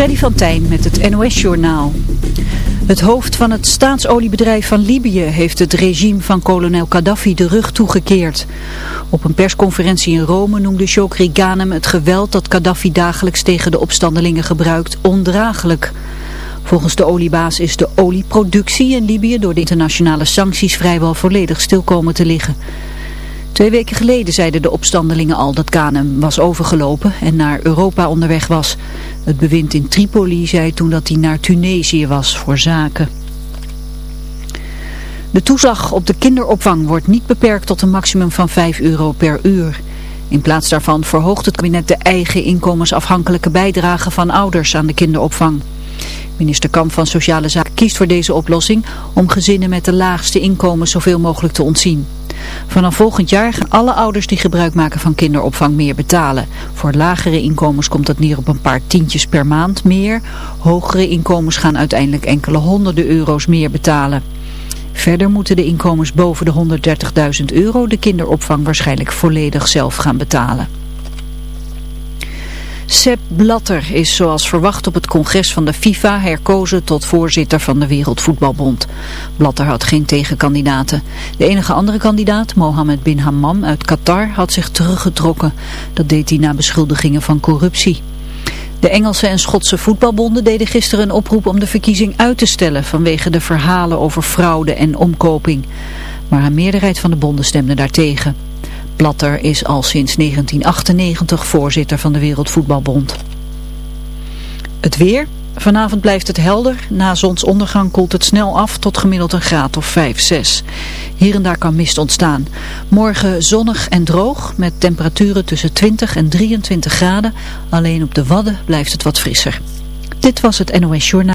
Freddy van met het NOS-journaal. Het hoofd van het staatsoliebedrijf van Libië heeft het regime van kolonel Gaddafi de rug toegekeerd. Op een persconferentie in Rome noemde Shokri Ghanem het geweld dat Gaddafi dagelijks tegen de opstandelingen gebruikt ondraaglijk. Volgens de oliebaas is de olieproductie in Libië door de internationale sancties vrijwel volledig stil komen te liggen. Twee weken geleden zeiden de opstandelingen al dat Ghanem was overgelopen en naar Europa onderweg was. Het bewind in Tripoli zei toen dat hij naar Tunesië was voor zaken. De toezag op de kinderopvang wordt niet beperkt tot een maximum van 5 euro per uur. In plaats daarvan verhoogt het kabinet de eigen inkomensafhankelijke bijdrage van ouders aan de kinderopvang. Minister Kamp van Sociale Zaken kiest voor deze oplossing om gezinnen met de laagste inkomen zoveel mogelijk te ontzien. Vanaf volgend jaar gaan alle ouders die gebruik maken van kinderopvang meer betalen. Voor lagere inkomens komt dat neer op een paar tientjes per maand meer. Hogere inkomens gaan uiteindelijk enkele honderden euro's meer betalen. Verder moeten de inkomens boven de 130.000 euro de kinderopvang waarschijnlijk volledig zelf gaan betalen. Sepp Blatter is zoals verwacht op het congres van de FIFA herkozen tot voorzitter van de Wereldvoetbalbond. Blatter had geen tegenkandidaten. De enige andere kandidaat, Mohammed bin Hammam uit Qatar, had zich teruggetrokken. Dat deed hij na beschuldigingen van corruptie. De Engelse en Schotse voetbalbonden deden gisteren een oproep om de verkiezing uit te stellen vanwege de verhalen over fraude en omkoping. Maar een meerderheid van de bonden stemde daartegen. Blatter is al sinds 1998 voorzitter van de Wereldvoetbalbond. Het weer. Vanavond blijft het helder. Na zonsondergang koelt het snel af tot gemiddeld een graad of 5, 6. Hier en daar kan mist ontstaan. Morgen zonnig en droog met temperaturen tussen 20 en 23 graden. Alleen op de Wadden blijft het wat frisser. Dit was het NOS Journaal.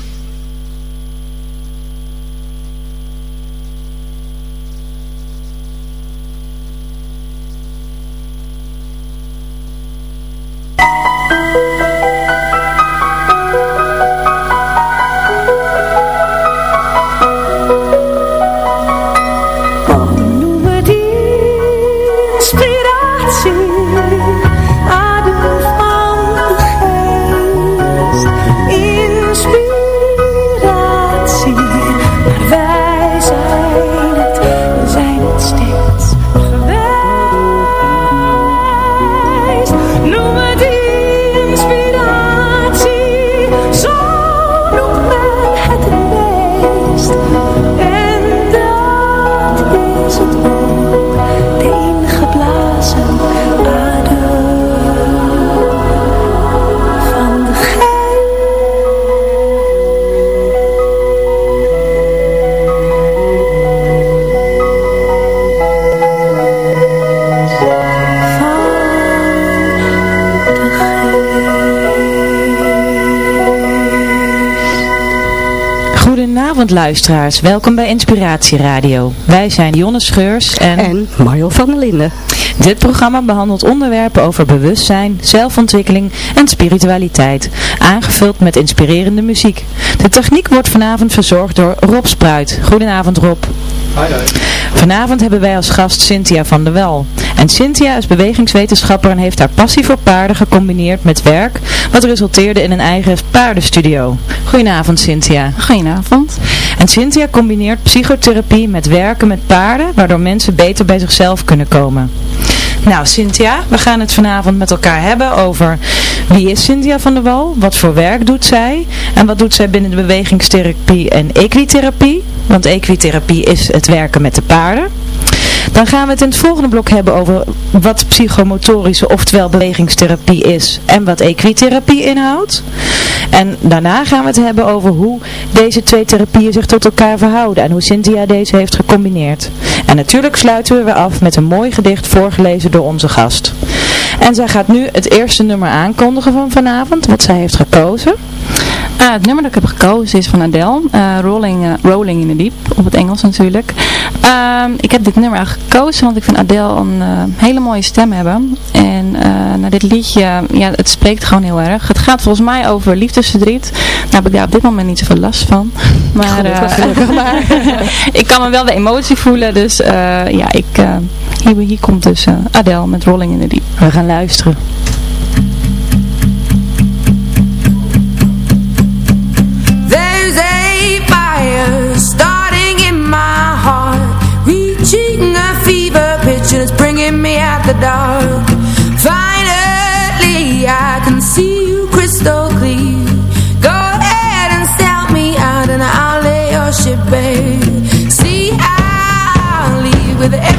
Luisteraars, welkom bij Inspiratie Radio. Wij zijn Jonne Scheurs en, En Mario van der Linden. dit programma behandelt onderwerpen over bewustzijn, zelfontwikkeling en spiritualiteit, aangevuld met inspirerende muziek. De techniek wordt vanavond verzorgd door Rob Spruit. Goedenavond Rob. Vanavond hebben wij als gast Cynthia van der Wel. En Cynthia is bewegingswetenschapper en heeft haar passie voor paarden gecombineerd met werk, wat resulteerde in een eigen paardenstudio. Goedenavond Cynthia. Goedenavond. En Cynthia combineert psychotherapie met werken met paarden, waardoor mensen beter bij zichzelf kunnen komen. Nou Cynthia, we gaan het vanavond met elkaar hebben over wie is Cynthia van der Wal, wat voor werk doet zij en wat doet zij binnen de bewegingstherapie en equitherapie, want equitherapie is het werken met de paarden. Dan gaan we het in het volgende blok hebben over wat psychomotorische oftewel bewegingstherapie is en wat equitherapie inhoudt. En daarna gaan we het hebben over hoe deze twee therapieën zich tot elkaar verhouden en hoe Cynthia deze heeft gecombineerd. En natuurlijk sluiten we weer af met een mooi gedicht voorgelezen door onze gast. En zij gaat nu het eerste nummer aankondigen van vanavond, wat zij heeft gekozen. Ah, het nummer dat ik heb gekozen is van Adele, uh, Rolling, uh, Rolling in the Deep, op het Engels natuurlijk. Ehm, ik heb dit nummer gekozen, want ik vind Adele een hele mooie stem hebben. En nou, dit liedje, ja, het spreekt gewoon heel erg. Het gaat volgens mij over liefdesverdriet. Nou heb ik daar op dit moment niet zoveel last van. Maar, maar ik kan me wel de emotie voelen, dus ja, ik, hier, hier komt dus Adele met Rolling in the Deep. We gaan luisteren. the dark Finally I can see you crystal clear Go ahead and sell me out and I'll lay your ship bare See I'll leave with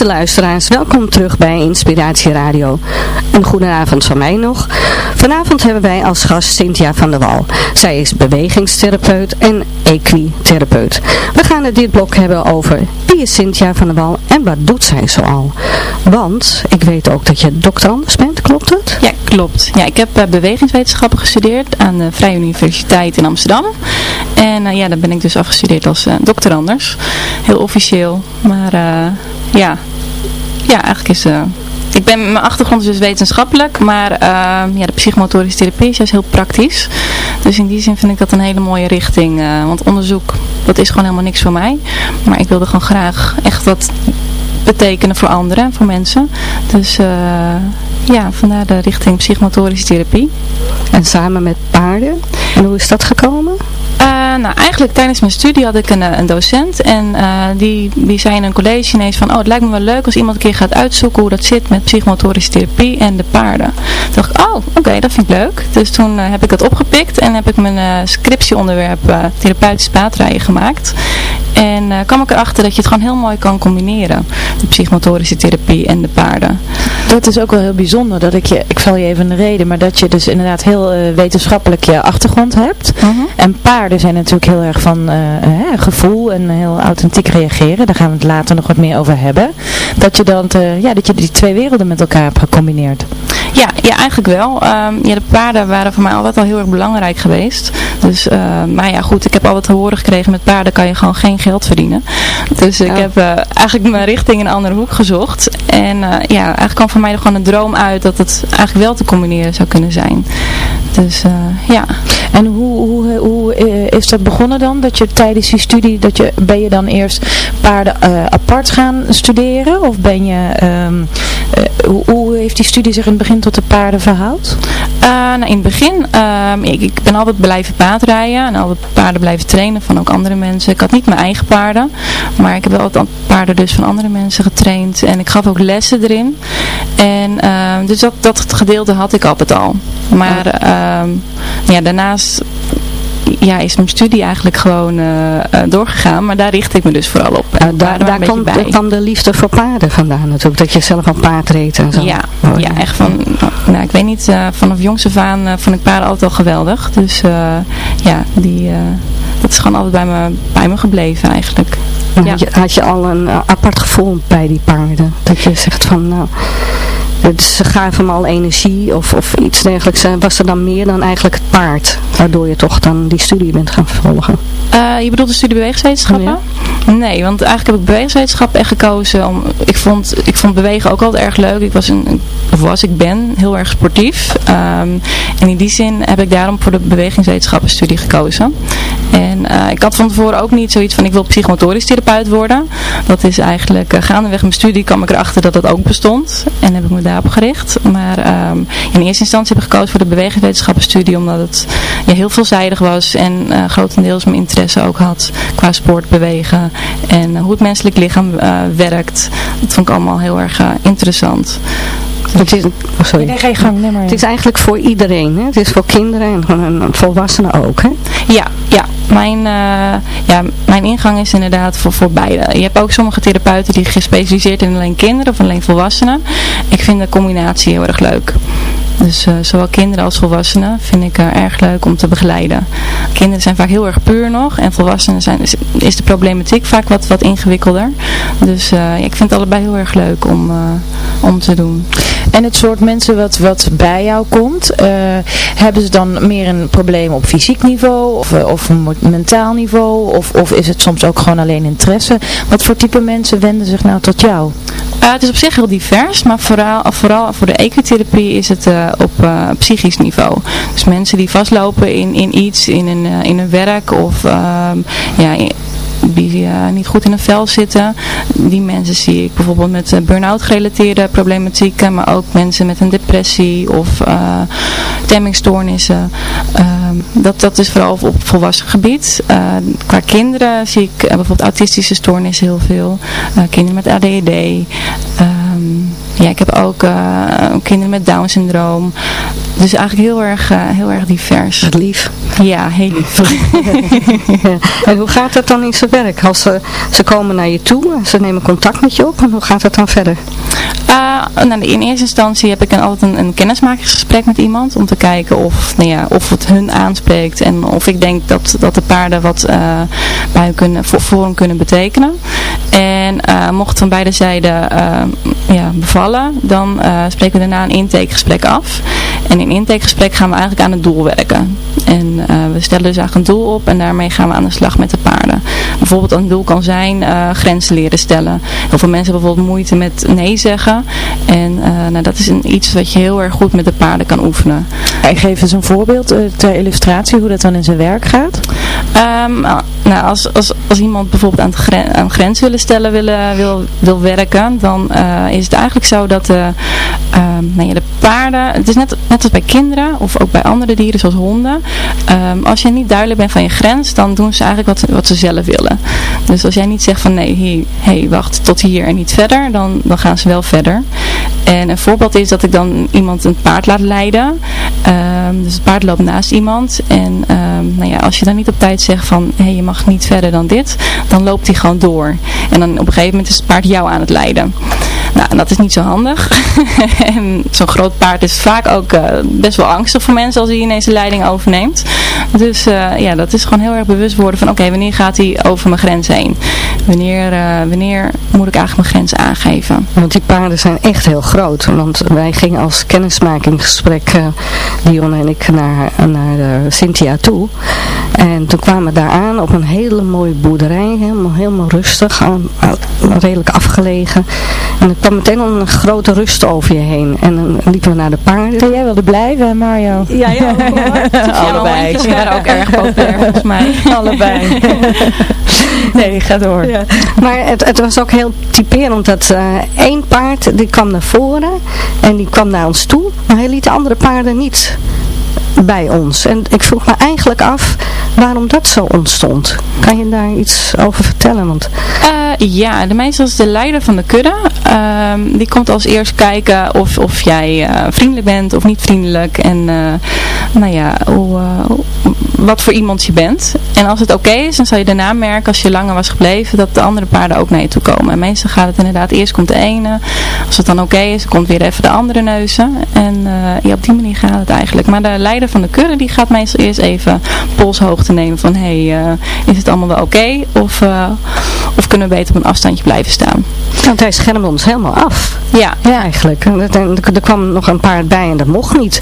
Beste luisteraars, welkom terug bij Inspiratie Radio. Een goede avond van mij nog. Vanavond hebben wij als gast Cynthia van der Wal. Zij is bewegingstherapeut en equitherapeut. We gaan het dit blok hebben over wie is Cynthia van der Wal en wat doet zij zoal. Want ik weet ook dat je doctorandus bent, klopt het? Ja, klopt. Ja, ik heb uh, bewegingswetenschappen gestudeerd aan de Vrije Universiteit in Amsterdam. En uh, ja, daar ben ik dus afgestudeerd als uh, doctorandus. Heel officieel, maar ja, ja, eigenlijk is... Uh, ik ben, mijn achtergrond is dus wetenschappelijk, maar uh, ja, de psychomotorische therapie is juist heel praktisch. Dus in die zin vind ik dat een hele mooie richting. Uh, want onderzoek, dat is gewoon helemaal niks voor mij. Maar ik wilde gewoon graag echt wat betekenen voor anderen en voor mensen. Dus ja, vandaar de richting psychomotorische therapie. En samen met paarden. En hoe is dat gekomen? Nou, eigenlijk tijdens mijn studie had ik een, een docent en die, die zei in een college ineens van, oh het lijkt me wel leuk als iemand een keer gaat uitzoeken hoe dat zit met psychomotorische therapie en de paarden. Toen dacht ik, oh oké, dat vind ik leuk. Dus toen heb ik dat opgepikt en heb ik mijn scriptieonderwerp therapeutisch paardrijden gemaakt. En uh, kwam ik erachter dat je het gewoon heel mooi kan combineren. De psychomotorische therapie en de paarden. Dat is ook wel heel bijzonder. Dat ik je, ik val je even in de reden, maar dat je dus inderdaad heel uh, wetenschappelijk je achtergrond hebt. Uh -huh. En paarden zijn natuurlijk heel erg van uh, gevoel en heel authentiek reageren. Daar gaan we het later nog wat meer over hebben. Dat je dan ja, dat je die twee werelden met elkaar hebt gecombineerd. Ja, ja eigenlijk wel. Um, ja, de paarden waren voor mij altijd al heel erg belangrijk geweest. Dus, maar ja goed, ik heb altijd te horen gekregen met paarden kan je gewoon geen geld verdienen. Dus ik heb uh, eigenlijk mijn richting in een andere hoek gezocht. En uh, ja, eigenlijk kwam voor mij gewoon een droom uit dat het eigenlijk wel te combineren zou kunnen zijn. Dus uh, ja. En hoe, hoe, hoe is dat begonnen dan? Dat je tijdens die studie, dat je, ben je dan eerst paarden apart gaan studeren? Of ben je, um, hoe, hoe, heeft die studie zich in het begin tot de paarden verhoud? nou, in het begin, ehm, ik, ik, ben altijd blijven paardrijden en altijd paarden blijven trainen van ook andere mensen. Ik had niet mijn eigen paarden, maar ik heb wel wat paarden dus van andere mensen getraind en ik gaf ook lessen erin. En uh, dus dat, dat gedeelte had ik altijd al. Maar ja, daarnaast ja, is mijn studie eigenlijk gewoon uh, uh, doorgegaan. Maar daar richt ik me dus vooral op. Uh, daar daar van de liefde voor paarden vandaan natuurlijk. Dat je zelf een paard reed en zo. Ja, ja echt van, nou ik weet niet, vanaf jongs af aan vond ik paarden altijd al geweldig. Dus ja, die, dat is gewoon altijd bij me, bij me gebleven eigenlijk. Ja. Had, je, had je al een apart gevoel bij die paarden? Dat je zegt van, nou... Ze gaven me al energie of, of iets dergelijks. Was er dan meer dan eigenlijk het paard? Waardoor je toch dan die studie bent gaan volgen? Uh, je bedoelt de studie bewegingswetenschappen? Ja. Nee, want eigenlijk heb ik bewegingswetenschap echt gekozen. Om, ik, vond, ik vond bewegen ook altijd erg leuk. Ik was, een, of was ik ben heel erg sportief. Um, en in die zin heb ik daarom voor de bewegingswetenschappenstudie gekozen. En uh, ik had van tevoren ook niet zoiets van ik wil psychomotorisch therapeut worden. Dat is eigenlijk uh, gaandeweg mijn studie kwam ik erachter dat dat ook bestond. En heb ik me daarop gericht. Maar um, in eerste instantie heb ik gekozen voor de bewegingswetenschappenstudie omdat het heel veelzijdig was. En uh, grotendeels mijn interesse ook had qua sport, bewegen. En hoe het menselijk lichaam werkt. Dat vond ik allemaal heel erg interessant. Het is, oh sorry. Nee, geen gang, nee maar. Het is eigenlijk voor iedereen. Hè? Het is voor kinderen en, volwassenen ook. Hè? Ja, ja. Mijn, uh, ja, mijn ingang is inderdaad voor, voor beide. Je hebt ook sommige therapeuten die gespecialiseerd in alleen kinderen of alleen volwassenen. Ik vind de combinatie heel erg leuk. Dus uh, zowel kinderen als volwassenen vind ik uh, erg leuk om te begeleiden. Kinderen zijn vaak heel erg puur nog en volwassenen zijn, is, de problematiek vaak wat, wat ingewikkelder. Dus uh, ik vind het allebei heel erg leuk om, om te doen. En het soort mensen wat, wat bij jou komt, hebben ze dan meer een probleem op fysiek niveau of, of een mentaal niveau? Of, of is het soms ook gewoon alleen interesse? Wat voor type mensen wenden zich nou tot jou? het is op zich heel divers, maar vooral, vooral voor de ecotherapie is het op psychisch niveau. Dus mensen die vastlopen in, in iets, in een, in een werk of uh, ja, die uh, niet goed in een vel zitten. Die mensen zie ik bijvoorbeeld met uh, burn-out gerelateerde problematieken, maar ook mensen met een depressie of uh, stemmingstoornissen. dat, dat is vooral op, volwassen gebied. qua kinderen zie ik bijvoorbeeld autistische stoornissen heel veel. kinderen met ADHD. Ja, ik heb ook kinderen met Down syndroom. Dus eigenlijk heel erg, uh, heel erg divers. Wat lief. Ja, heel lief. en hoe gaat het dan in zijn werk? Als ze, ze komen naar je toe, ze nemen contact met je op. En hoe gaat het dan verder? Uh, nou, in eerste instantie heb ik een, altijd een, een, kennismakingsgesprek met iemand. Om te kijken of, nou ja, of het hun aanspreekt. En of ik denk dat, dat de paarden wat bij hun kunnen, voor, voor hem kunnen betekenen. En mocht van beide zijden ja, bevallen dan uh, spreken we daarna een intakegesprek af. En in intakegesprek gaan we eigenlijk aan het doel werken. En we stellen dus eigenlijk een doel op en daarmee gaan we aan de slag met de paarden. Bijvoorbeeld een doel kan zijn grenzen leren stellen. Heel veel mensen hebben bijvoorbeeld moeite met nee zeggen. En nou, dat is een, iets wat je heel erg goed met de paarden kan oefenen. En geef eens een voorbeeld ter illustratie hoe dat dan in zijn werk gaat. Um, nou, als, als, als iemand bijvoorbeeld aan, gren, aan grens willen stellen wil, wil, wil werken, dan uh, is het eigenlijk zo dat de, uh, nou ja, de paarden, het is net, net als bij kinderen of ook bij andere dieren zoals honden, um, als je niet duidelijk bent van je grens, dan doen ze eigenlijk wat, wat ze zelf willen. Dus als jij niet zegt van nee, hé, wacht tot hier en niet verder, dan, dan gaan ze wel verder. En een voorbeeld is dat ik dan iemand een paard laat leiden. Um, dus het paard loopt naast iemand en nou ja, als je dan niet op tijd zegt van hé, hey, je mag niet verder dan dit, dan loopt hij gewoon door. En dan op een gegeven moment is het paard jou aan het leiden. Nou, dat is niet zo handig. zo'n groot paard is vaak ook uh, best wel angstig voor mensen als hij ineens de leiding overneemt. Dus uh, ja, dat is gewoon heel erg bewust worden van oké, wanneer gaat hij over mijn grens heen? Wanneer, uh, wanneer moet ik eigenlijk mijn grens aangeven? Want die paarden zijn echt heel groot. Want wij gingen als kennismakingsgesprek, Dion en ik, naar, naar Cynthia toe. En toen kwamen we daar aan op een hele mooie boerderij, helemaal, helemaal rustig, redelijk afgelegen. En kwam meteen een grote rust over je heen. En dan liepen we naar de paarden. jij wilde blijven, Mario? Ja, ja. Allebei. Ja, waren ook erg populair volgens mij. Allebei. nee, ga door. Ja. Maar het, het was ook heel typerend dat uh, één paard, die kwam naar voren en die kwam naar ons toe. Maar hij liet de andere paarden niet bij ons. En ik vroeg me eigenlijk af waarom dat zo ontstond. Kan je daar iets over vertellen? Want... Uh, ja, de meestal is de leider van de kudde. Uh, die komt als eerst kijken of, of jij uh, vriendelijk bent of niet vriendelijk. En uh, nou ja, hoe, wat voor iemand je bent. En als het oké is, dan zal je daarna merken als je langer was gebleven dat de andere paarden ook naar je toe komen. En meestal gaat het inderdaad, eerst komt de ene. Als het dan oké is, komt weer even de andere neuzen. En op die manier gaat het eigenlijk. Maar de leider van de kudde die gaat meestal eerst even polshoogte nemen van hé, hey, is het allemaal wel oké? Of, of kunnen we op een afstandje blijven staan? Want hij schermde ons helemaal af. Ja. Ja, eigenlijk. Er, kwam nog een paard bij en dat mocht niet.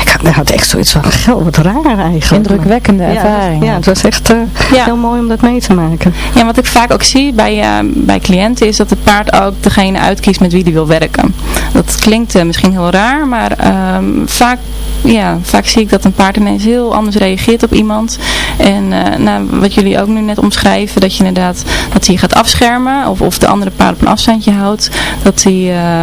Ik had, had echt zoiets van, gel, wat raar eigenlijk. Indrukwekkende ervaring. Ja, het was echt uh, ja. heel mooi om dat mee te maken. Ja, wat ik vaak ook zie bij, bij cliënten is dat het paard ook degene uitkiest met wie die wil werken. Dat klinkt misschien heel raar, maar ehm, vaak, ja, vaak zie ik dat een paard ineens heel anders reageert op iemand. En nou, wat jullie ook nu net omschrijven, dat je inderdaad dat hij gaat afschermen of, of de andere paard op een afstandje houdt. Dat hij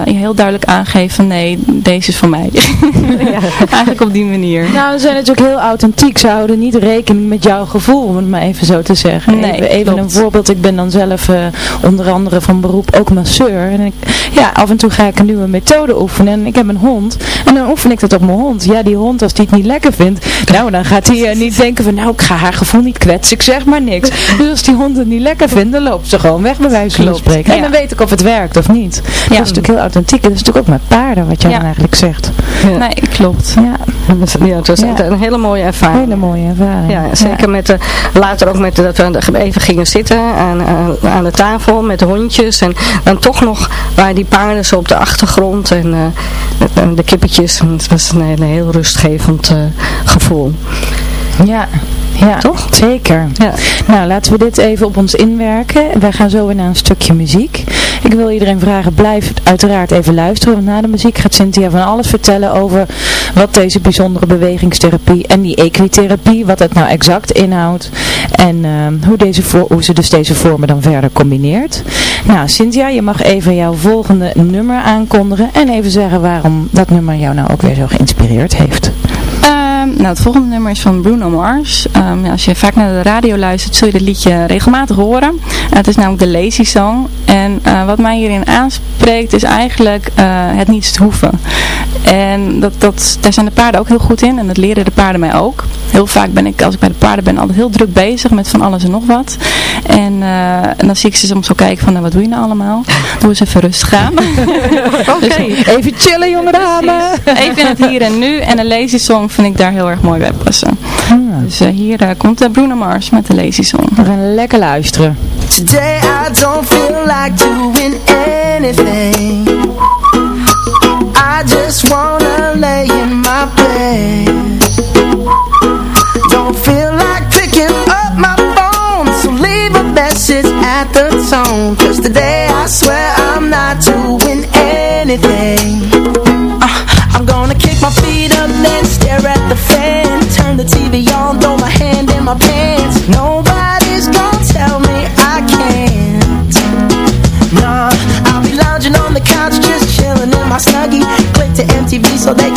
heel duidelijk aangeeft van nee, deze is van mij. ja. Eigenlijk op die manier. Nou, ze zijn natuurlijk heel authentiek. Ze houden niet rekening met jouw gevoel, om het maar even zo te zeggen. Nee, even, even een voorbeeld. Ik ben dan zelf uh, onder andere van beroep ook masseur. En ik, ja, af en toe ga ik een nieuwe methode oefenen. En ik heb een hond. En dan oefen ik dat op mijn hond. Ja, die hond, als die het niet lekker vindt, nou, dan gaat hij uh, niet denken van, nou, ik ga haar gevoel niet kwetsen, ik zeg maar niks. Dus als die hond het niet lekker vindt, dan loopt ze gewoon weg bij wijze van spreken. En dan weet ik of het werkt of niet. Ja. Dat is natuurlijk heel authentiek. Dat is natuurlijk ook met paarden, wat jij dan eigenlijk zegt. Ja. Nee, klopt. Ja, ja het was een hele mooie ervaring. Hele mooie ervaring. Ja, zeker met de, later ook met de, dat we even gingen zitten aan, aan, de tafel met de hondjes. En dan toch nog waren die paarden zo op de achtergrond en uh, de kippetjes. En het was een hele, heel rustgevend uh, gevoel. Ja, ja, toch? Zeker. Ja. Nou, laten we dit even op ons inwerken. Wij gaan zo weer naar een stukje muziek. Ik wil iedereen vragen, blijf uiteraard even luisteren. Want na de muziek gaat Cynthia van alles vertellen over wat deze bijzondere bewegingstherapie en die equitherapie, wat het nou exact inhoudt. En uh, hoe, deze voor, hoe ze dus deze vormen dan verder combineert. Nou, Cynthia, je mag even jouw volgende nummer aankondigen. En even zeggen waarom dat nummer jou nou ook weer zo geïnspireerd heeft. Nou, het volgende nummer is van Bruno Mars. Um, als je vaak naar de radio luistert, zul je dit liedje regelmatig horen. Uh, het is namelijk de Lazy Song. En uh, wat mij hierin aanspreekt is eigenlijk uh, het niets hoeven. En dat, dat, daar zijn de paarden ook heel goed in. En dat leren de paarden mij ook. Heel vaak ben ik, als ik bij de paarden ben, altijd heel druk bezig met van alles en nog wat. En, en dan zie ik ze soms zo kijken van, nou, wat doe je nou allemaal? Doe eens even rustig aan. Oké, okay. dus, even chillen jonge dame. Even in het hier en nu. En een Lazy Song vind ik daar heel erg mooi bij passen. Hmm. Dus uh, hier uh, komt uh, Bruno Mars met de Lazy Song. We gaan lekker luisteren. Today I don't feel like doing anything I just wanna so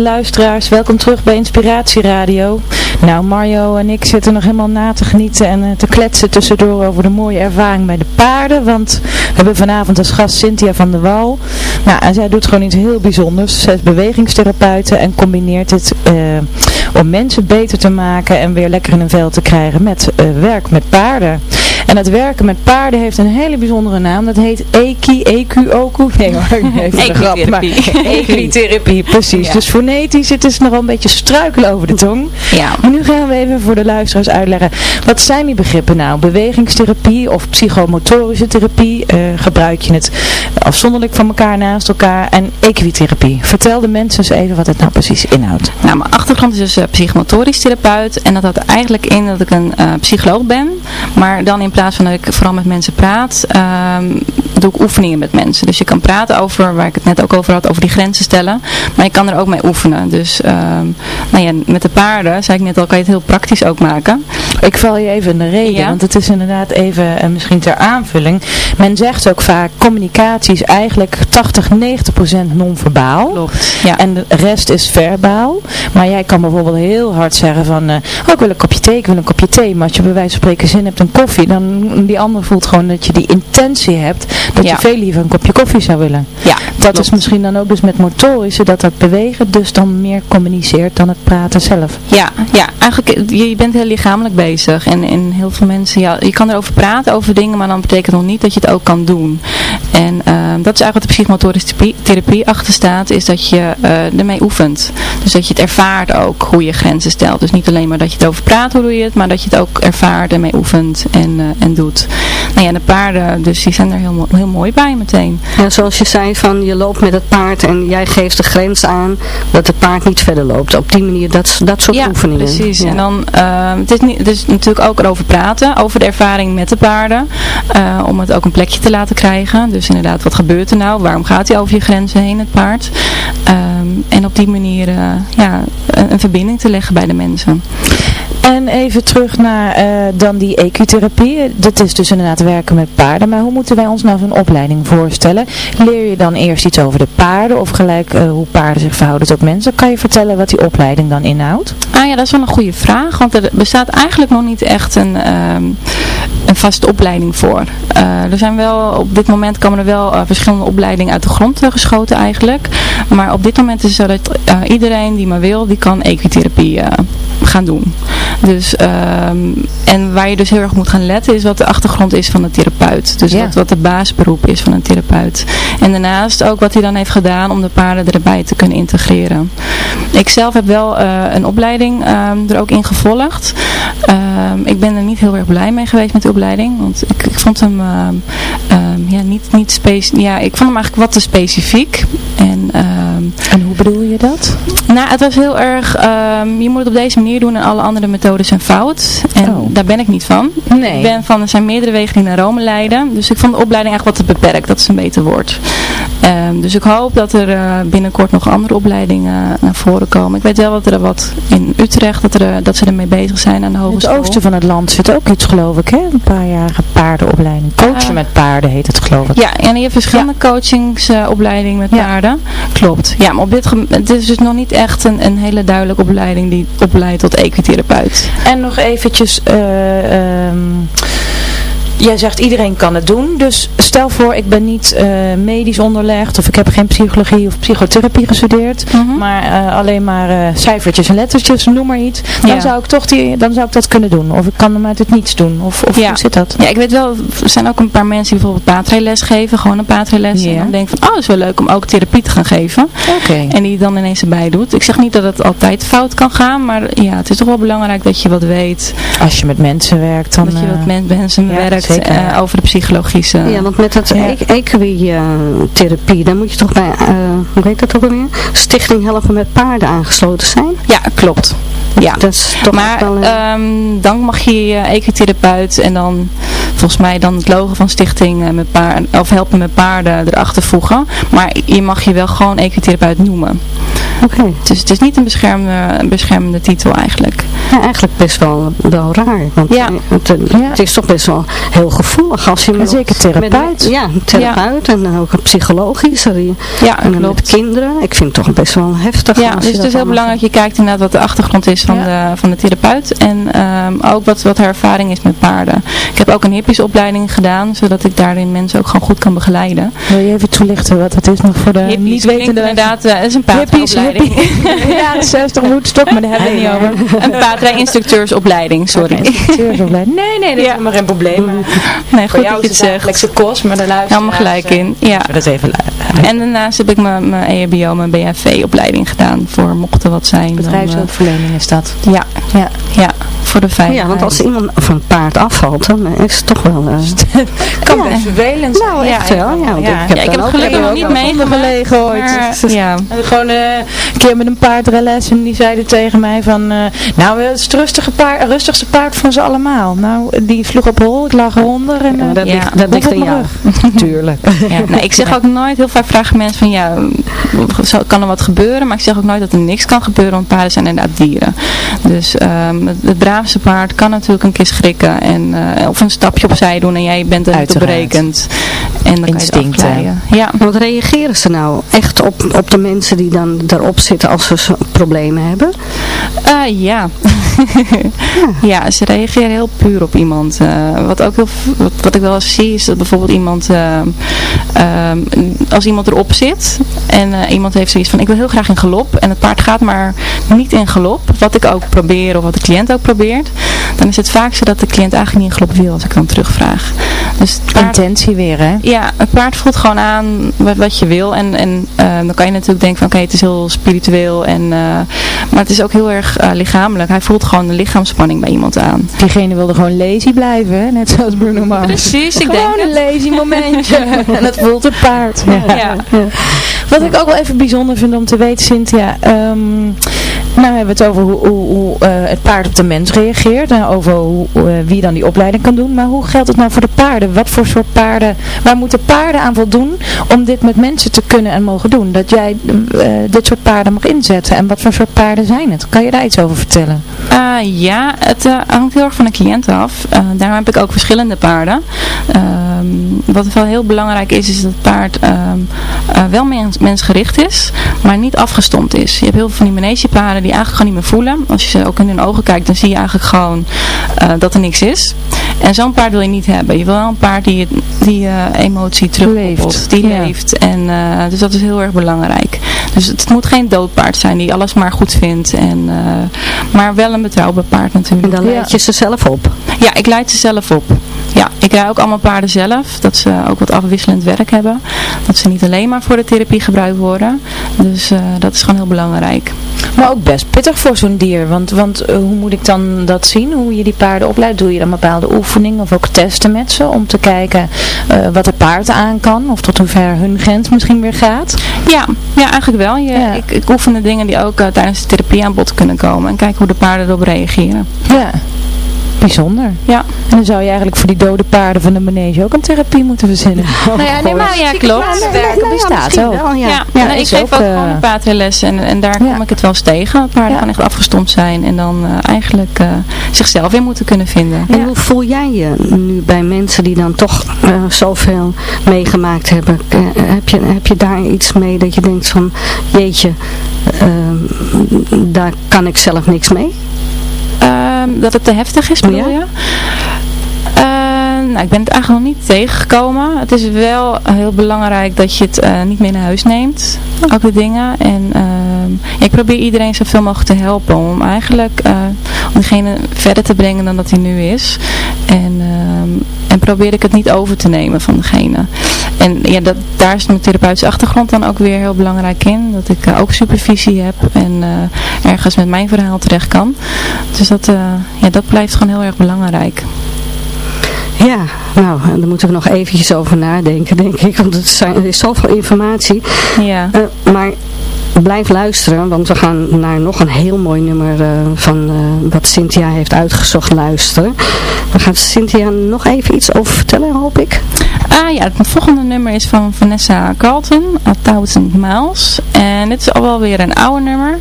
Luisteraars, welkom terug bij Inspiratie Radio. Nou, Mario en ik zitten nog helemaal na te genieten en eh, te kletsen tussendoor over de mooie ervaring bij de paarden. Want we hebben vanavond als gast Cynthia van der Wal. Nou, en zij doet gewoon iets heel bijzonders. Zij is bewegingstherapeute en combineert het eh, om mensen beter te maken en weer lekker in hun vel te krijgen met eh, werk met paarden. En het werken met paarden heeft een hele bijzondere naam. Dat heet Eki, Eku, Oku. Nee hoor, even een grap. Maar Equitherapie, precies. Ja. Dus fonetisch, het is nog wel een beetje struikelen over de tong. Ja. Maar nu gaan we even voor de luisteraars uitleggen. Wat zijn die begrippen nou? Bewegingstherapie of psychomotorische therapie? Eh, gebruik je het afzonderlijk van elkaar naast elkaar? En equitherapie. Vertel de mensen eens even wat het nou precies inhoudt. Nou, mijn achtergrond is dus eh, psychomotorisch therapeut. En dat houdt eigenlijk in dat ik een eh, psycholoog ben. Maar dan in plaats van dat ik vooral met mensen praat, ehm, doe ik oefeningen met mensen. Dus je kan praten over, waar ik het net ook over had, over die grenzen stellen. Maar je kan er ook mee oefenen. Dus ehm, nou ja, met de paarden, zei ik net al, kan je het heel praktisch ook maken. Ik val je even in de reden, Ja. want het is inderdaad even, en misschien ter aanvulling. Men zegt ook vaak, communicatie is eigenlijk 80, 90 procent non-verbaal. Klopt. Ja. En de rest is verbaal. Maar jij kan bijvoorbeeld heel hard zeggen van, eh, oh ik wil een kopje thee, ik wil een kopje thee. Maar als je bij wijze van spreken zin hebt in koffie, dan die ander voelt gewoon dat je die intentie hebt. Dat Ja. je veel liever een kopje koffie zou willen. ja, Dat klopt. is misschien dan ook dus met motorische, dat dat bewegen dus dan meer communiceert dan het praten zelf. Ja, ja, eigenlijk, eh, je, bent heel lichamelijk bezig. En, en heel veel mensen, ja, je kan erover praten over dingen, maar dan betekent nog niet dat je het ook kan doen. En ehm, dat is eigenlijk wat de psychomotorische therapie, achter staat, is dat je eh, ermee oefent. Dus dat je het ervaart ook, hoe je grenzen stelt. Dus niet alleen maar dat je het over praat, hoe doe je het, maar dat je het ook ervaart, ermee oefent en, eh, en doet. Nou ja, de paarden, dus die zijn er heel, heel mooi bij meteen. Ja, zoals je zei, van je loopt met het paard en jij geeft de grens aan dat het paard niet verder loopt. Op die manier, dat, dat soort ja, oefeningen. precies. Ja. En dan, eh, het, is niet, het is natuurlijk ook erover praten, over de ervaring met de paarden. eh, om het ook een plekje te laten krijgen. Dus inderdaad wat gebeurt er nou? Waarom gaat hij over je grenzen heen, het paard? Ehm, en op die manier eh, ja, een, een verbinding te leggen bij de mensen. En even terug naar eh, dan die EQ-therapie. Dat is dus inderdaad werken met paarden. Maar hoe moeten wij ons nou zo'n opleiding voorstellen? Leer je dan eerst iets over de paarden of gelijk eh, hoe paarden zich verhouden tot mensen? Kan je vertellen wat die opleiding dan inhoudt? Ah ja, dat is wel een goede vraag. Want er bestaat eigenlijk nog niet echt een, ehm, een vaste opleiding voor. Eh, er zijn wel, op dit moment komen er wel verschillende opleidingen uit de grond geschoten eigenlijk. Maar op dit moment is het zo dat iedereen die maar wil, die kan equitherapie eh, gaan doen. Dus, ehm, en waar je dus heel erg moet gaan letten is wat de achtergrond is van de therapeut. Dus Ja. wat, wat de baasberoep is van een therapeut. En daarnaast ook wat hij dan heeft gedaan om de paarden erbij te kunnen integreren. Ik zelf heb wel eh, een opleiding ehm, er ook in gevolgd. Ehm, ik ben er niet heel erg blij mee geweest met de opleiding. Want ik, ik vond hem ja, niet, niet speci ja, ik vond hem eigenlijk wat te specifiek. En, En hoe bedoel je dat? nou, het was heel erg, je moet het op deze manier doen en alle andere methoden zijn fout. En Oh. daar ben ik niet van. Nee. Ik ben van, er zijn meerdere wegen die naar Rome leiden. Dus ik vond de opleiding eigenlijk wat te beperkt. Dat is een beter woord. Ehm, dus ik hoop dat er eh, binnenkort nog andere opleidingen naar voren komen. Ik weet wel dat er wat in Utrecht, dat, er, eh, dat ze ermee bezig zijn aan de In het hogeschool. oosten van het land zit ook iets geloof ik, hè? Een paar jaren paardenopleiding. Coachen Ja. met paarden heet het geloof ik. Ja, en je hebt verschillende coachingsopleidingen met Ja. paarden. Klopt. Ja, maar op dit het is dus nog niet echt een, een hele duidelijke opleiding die opleidt tot equitherapeut. En nog eventjes, eh, ehm, jij zegt iedereen kan het doen. Dus stel voor ik ben niet eh, medisch onderlegd of ik heb geen psychologie of psychotherapie gestudeerd. Mhm. Maar eh, alleen maar eh, cijfertjes en lettertjes, noem maar iets. Dan, Ja. zou ik toch die, dan zou ik dat kunnen doen. Of ik kan hem uit het niets doen. Of, of Ja. hoe zit dat? Ja, ik weet wel, er zijn ook een paar mensen die bijvoorbeeld paardrijles geven, gewoon een paardrijles. Ja. En dan denk ik van, oh, is wel leuk om ook therapie te gaan geven. Oké. En die dan ineens erbij doet. Ik zeg niet dat het altijd fout kan gaan, maar ja, het is toch wel belangrijk dat je wat weet. Als je met mensen werkt, dan... dat je wat met mensen werkt eh, over de psychologische... Ja, want met dat Ja. e- equi-therapie, dan moet je toch bij, eh, hoe heet dat ook alweer? Stichting Helpen met Paarden aangesloten zijn. Ja, klopt. Ja. Dat is toch echt Maar wel ehm, dan mag je je equitherapeut en dan volgens mij dan het logo van stichting eh, met paarden, of helpen met paarden erachter voegen. Maar je mag je wel gewoon equitherapeut noemen. Oké. Dus het is niet een beschermde, beschermende titel eigenlijk. Ja, eigenlijk best wel, wel raar. Want Ja. het, het is toch best wel heel gevoelig als je... Met- zeker therapeut. Met, ja, een therapeut en dan ook psychologisch. sorry. Ja, En dan met kinderen. Ik vind het toch best wel heftig. Ja, als dus het is heel belangrijk dat je kijkt inderdaad wat de achtergrond is van, de, van de therapeut. En ehm, ook wat, wat haar ervaring is met paarden. Ik heb ook een hippiesopleiding gedaan, zodat ik daarin mensen ook gewoon goed kan begeleiden. Wil je even toelichten wat het is nog voor de Hippies niet klinkt wetende inderdaad, eh, het is een Hippies, de 60 Woodstock, maar daar hebben we het niet over. Een paardrijinstructeursopleiding, sorry. Instructeursopleiding. Nee, nee, dat is helemaal geen probleem. Nee, voor goed jou dat is je het zegt. zijn kost, maar de luisteraars... Helemaal gelijk in, ja. Dat is even En daarnaast heb ik mijn, mijn EHBO, mijn BHV-opleiding gedaan voor mocht er wat zijn. dan, bedrijfshulpverlening is dat. eh, ja, Ja. ja, voor de veiligheid. Ja, want als iemand van een paard afvalt, dan is het toch wel... eh, Kan Ja. best vervelend zijn. nou, echt wel. Ja, ik heb, Ja, ik dan heb ook gelukkig nog niet wel- meegemaakt. gelegen ooit. maar, ja. En Gewoon eh, een keer met een paardrelles en die zeiden tegen mij van, eh, nou het is het rustige paard, rustigste paard van ze allemaal. Nou, die sloeg op hol, ik lag eronder en Ja, eh, dat Ja, ligt, dat ligt aan jou. Tuurlijk. Ja, nou, ik zeg ook nooit, heel vaak vragen mensen van ja, kan er wat gebeuren? Maar ik zeg ook nooit dat er niks kan gebeuren, want paarden zijn inderdaad dieren. Dus ehm, het, het braafste paard kan natuurlijk een keer schrikken en, eh, of een stapje opzij doen en jij bent er niet op Uiteraard. berekend. En dan Instincten. kan je. Ja. Want reageren ze nou echt op, op de mensen die dan daarop zitten als ze problemen hebben? Eh, ja. ja, ze reageren heel puur op iemand. Eh, wat, ook heel, wat, wat ik wel eens zie is dat bijvoorbeeld iemand, eh, ehm, als iemand erop zit en iemand heeft zoiets van ik wil heel graag in galop en het paard gaat maar niet in galop, wat ik ook probeer of wat de cliënt ook probeert, dan is het vaak zo dat de cliënt eigenlijk niet in galop wil als ik dan terugvraag. Dus paard, Intentie weer, hè? ja, het paard voelt gewoon aan wat, wat je wil. En, en eh, dan kan je natuurlijk denken van oké, het is heel spiritueel. En, eh, maar het is ook heel erg eh, lichamelijk. Hij voelt gewoon de lichaamsspanning bij iemand aan. Diegene wilde gewoon lazy blijven, hè? net zoals Bruno Mars. Precies, ik Gewoon denk een het. lazy momentje. en dat voelt het paard. Ja. Wat ik ook wel even bijzonder vind om te weten, Cynthia. ehm, Nou hebben we het over hoe, hoe, eh, het paard op de mens reageert. En over hoe, eh, wie dan die opleiding kan doen. Maar hoe geldt het nou voor de paarden? Wat voor soort paarden, waar moeten paarden aan voldoen om dit met mensen te kunnen en mogen doen? Dat jij eh, dit soort paarden mag inzetten. En wat voor soort paarden zijn het? Kan je daar iets over vertellen? ja, het hangt heel erg van de cliënt af. daarom heb ik ook verschillende paarden. Ehm, wat wel heel belangrijk is, is dat het paard ehm, wel mens, mensgericht is, maar niet afgestomd is. Je hebt heel veel van die manegepaarden die eigenlijk gewoon niet meer voelen. Als je ze ook in hun ogen kijkt, dan zie je eigenlijk gewoon uh, dat er niks is. En zo'n paard wil je niet hebben. Je wil wel een paard die, die uh, emotie terugleeft. Die ja. leeft. En, dus dat is heel erg belangrijk. Dus het moet geen doodpaard zijn die alles maar goed vindt. En, maar wel een betrouwbaar paard natuurlijk. En dan leid je ze zelf op? Ja, ik leid ze zelf op. Ja, ik rij ook allemaal paarden zelf. Dat ze ook wat afwisselend werk hebben. Dat ze niet alleen maar voor de therapie gebruikt worden. Dus dat is gewoon heel belangrijk. Maar ook best pittig voor zo'n dier. Want, want uh, hoe moet ik dan dat zien? Hoe je die paarden opleidt? Doe je dan bepaalde oefeningen of ook testen met ze? Om te kijken uh, wat het paard aan kan? Of tot hoever hun grens misschien weer gaat? Ja, ja eigenlijk wel. Je, ja. ik, ik oefen de dingen die ook tijdens de therapie aan bod kunnen komen. En kijken hoe de paarden erop reageren. Ja. Bijzonder. Ja. En dan zou je eigenlijk voor die dode paarden van de manege ook een therapie moeten verzinnen. Oh, nou ja, nee, maar ja, klopt. Werken bestaat wel. Ja, ja. ja nou, ik geef ook, ook uh, gewoon paardrijles en, en daar kom ik het wel eens tegen. Dat paarden gaan echt afgestompt zijn en dan uh, eigenlijk uh, zichzelf weer moeten kunnen vinden. En hoe voel jij je nu bij mensen die dan toch zoveel meegemaakt hebben? heb, je, heb je daar iets mee dat je denkt van, jeetje, daar kan ik zelf niks mee? Um, dat het te heftig is, bedoel je? Uh, nou, ik ben het eigenlijk nog niet tegengekomen. Het is wel heel belangrijk dat je het uh, niet mee naar huis neemt. Ook de dingen. En uh, ja, ik probeer iedereen zoveel mogelijk te helpen. Om eigenlijk om diegene verder te brengen dan dat hij nu is. En, en probeer ik het niet over te nemen van degene. En ja, dat, daar is mijn therapeutische achtergrond dan ook weer heel belangrijk in. Dat ik ook supervisie heb en ergens met mijn verhaal terecht kan. Dus dat, ja, dat blijft gewoon heel erg belangrijk. Ja, nou, daar moeten we nog eventjes over nadenken, denk ik. Want het, zijn, er is zoveel informatie. Ja. Maar blijf luisteren, want we gaan naar nog een heel mooi nummer uh, van uh, wat Cynthia heeft uitgezocht luisteren. Daar gaat Cynthia nog even iets over vertellen, hoop ik. Ah ja, het volgende nummer is van Vanessa Carlton, A Thousand Miles. En dit is al wel weer een oude nummer.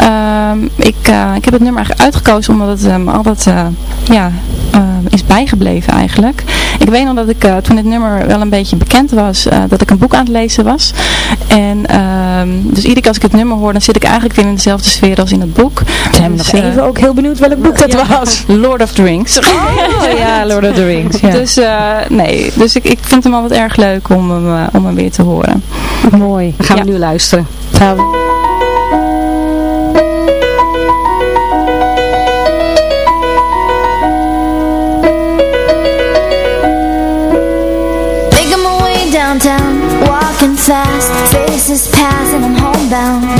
Uh, ik, ik heb het nummer eigenlijk uitgekozen omdat het um, altijd ja, is bijgebleven eigenlijk. Ik weet nog dat ik uh, toen het nummer wel een beetje bekend was, uh, dat ik een boek aan het lezen was. En uh, dus iedere keer als ik het nummer hoor, dan zit ik eigenlijk weer in dezelfde sfeer als in het boek. zijn dus, nog even ook heel benieuwd welk boek dat ja, was. Lord of the Rings. Oh ja, Lord of the Rings. Ja. Dus nee, dus ik, ik vind hem altijd erg leuk om hem, om hem weer te horen. Mooi. Dan gaan we nu luisteren. Gaan we. And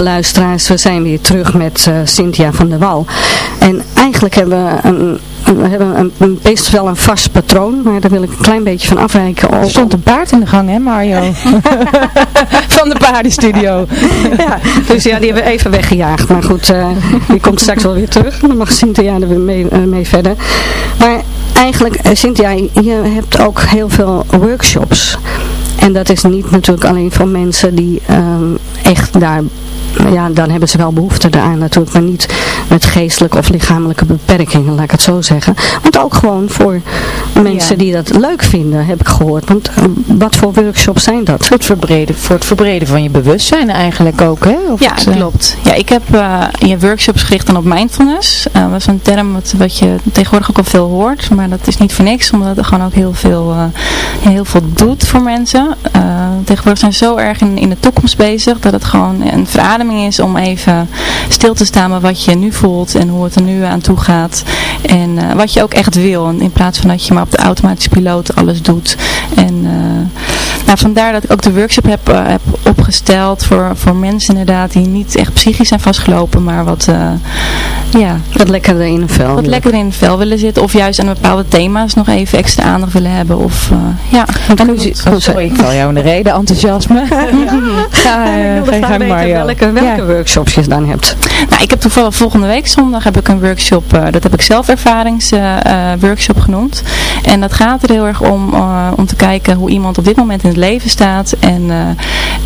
lieve luisteraars, we zijn weer terug met eh, Cynthia van der Wal. En eigenlijk hebben we, een, we hebben een, een, best wel een vast patroon, maar daar wil ik een klein beetje van afwijken. Er stond een paard in de gang, hè Mario? Van de paardenstudio. ja, dus ja, die hebben we even weggejaagd. Maar goed, eh, die komt straks wel weer terug. Dan mag Cynthia er weer mee, eh, mee verder. Maar eigenlijk, eh, Cynthia, je hebt ook heel veel workshops. En dat is niet natuurlijk alleen voor mensen die ehm, echt daar ja, dan hebben ze wel behoefte daaraan natuurlijk, maar niet met geestelijke of lichamelijke beperkingen, laat ik het zo zeggen. Want ook gewoon voor mensen Ja. die dat leuk vinden, heb ik gehoord. Want eh, wat voor workshops zijn dat? Voor het, verbreden, voor het verbreden van je bewustzijn eigenlijk ook, hè? Of Ja, het, eh, klopt. Ja, ik heb eh, je workshops gericht dan op mindfulness. Eh, dat is een term wat, wat je tegenwoordig ook al veel hoort. Maar dat is niet voor niks, omdat het gewoon ook heel veel, heel veel doet voor mensen. Eh, tegenwoordig zijn zo erg in, in de toekomst bezig, dat het gewoon een verademing is om even stil te staan bij wat je nu voelt en hoe het er nu aan toe gaat. En eh, wat je ook echt wil. In plaats van dat je maar op de automatische piloot alles doet. En eh, nou, vandaar dat ik ook de workshop heb, eh, heb opgesteld voor, voor mensen inderdaad die niet echt psychisch zijn vastgelopen, maar wat, eh, ja, Wat lekkerder in een vel. wat lekker in het vel willen zitten. Of juist aan bepaalde thema's nog even extra aandacht willen hebben. Of, eh, ja. En hoe zit, oh, sorry, ik val jou in de reden, enthousiasme. Ga, ga gang weten Mario. welke, welke Ja. workshops je dan hebt. Nou, ik heb toevallig volgende week zondag heb ik een workshop, dat heb ik zelfervaringsworkshop genoemd. En dat gaat er heel erg om, eh, om te kijken hoe iemand op dit moment in het leven staat en, eh,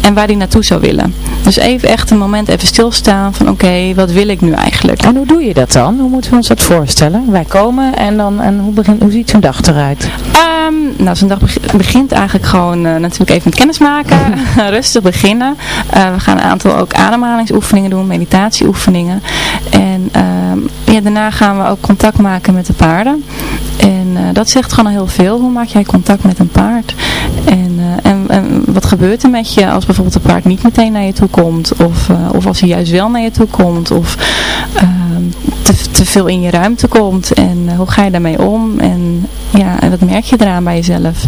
en waar hij naartoe zou willen. Dus even echt een moment even stilstaan van oké, wat wil ik nu eigenlijk? En hoe doe je dat dan? Hoe moeten we ons dat voorstellen? Wij komen en dan en hoe, begint, hoe ziet zo'n dag eruit? Ehm, nou, zo'n dag beg- begint eigenlijk gewoon eh, natuurlijk even met kennismaken. Rustig beginnen. Eh, we gaan een aantal ook ademhalingsoefeningen doen, meditatieoefeningen. En ehm, ja, daarna gaan we ook contact maken met de paarden. En dat zegt gewoon al heel veel. Hoe maak jij contact met een paard? En, en, wat gebeurt er met je als bijvoorbeeld een paard niet meteen naar je toe komt? Of, eh, of als hij juist wel naar je toe komt? Of ehm, te, te veel in je ruimte komt? En eh, hoe ga je daarmee om? En ja, en wat merk je eraan bij jezelf?